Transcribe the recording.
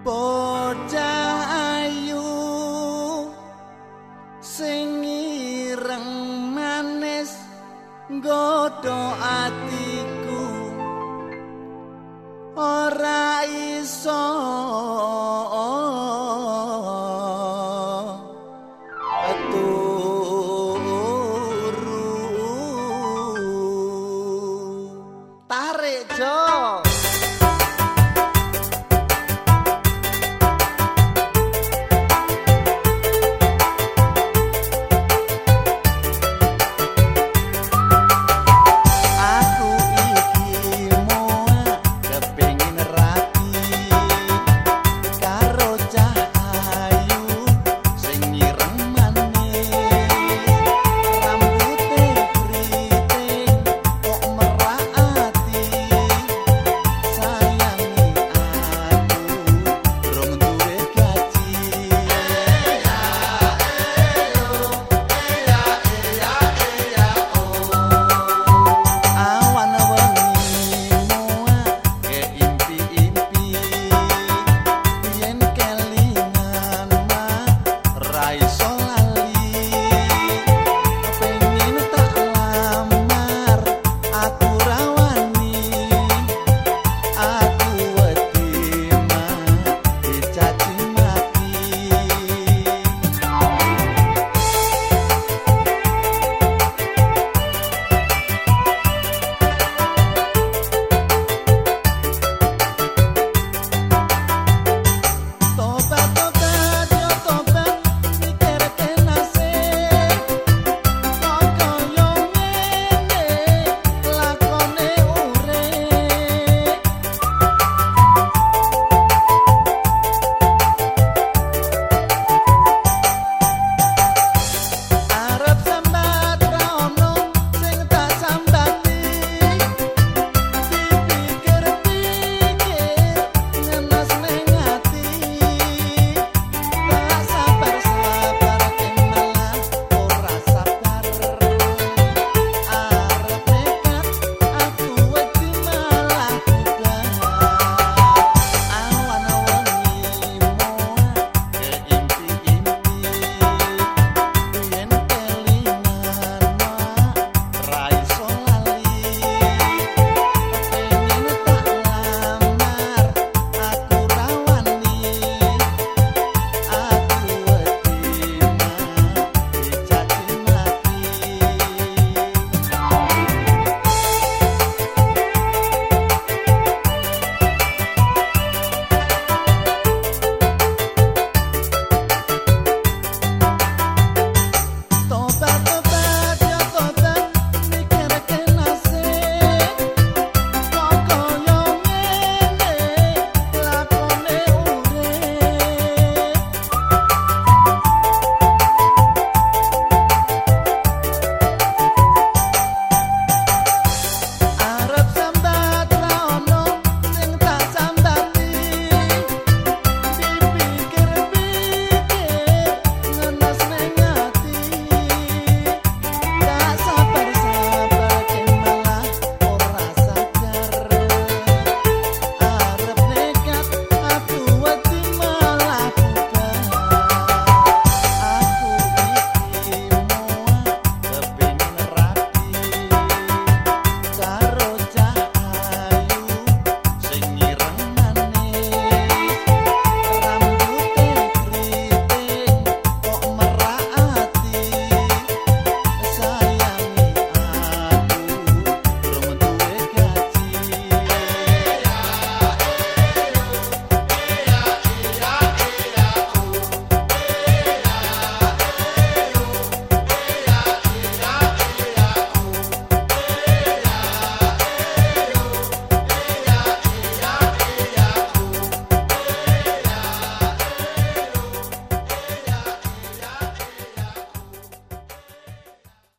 bocah ayu sing ireng manis nggodha atiku. Ora iso. Tarik, Jok!